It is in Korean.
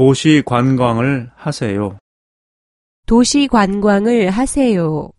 도시 관광을 하세요. 도시 관광을 하세요.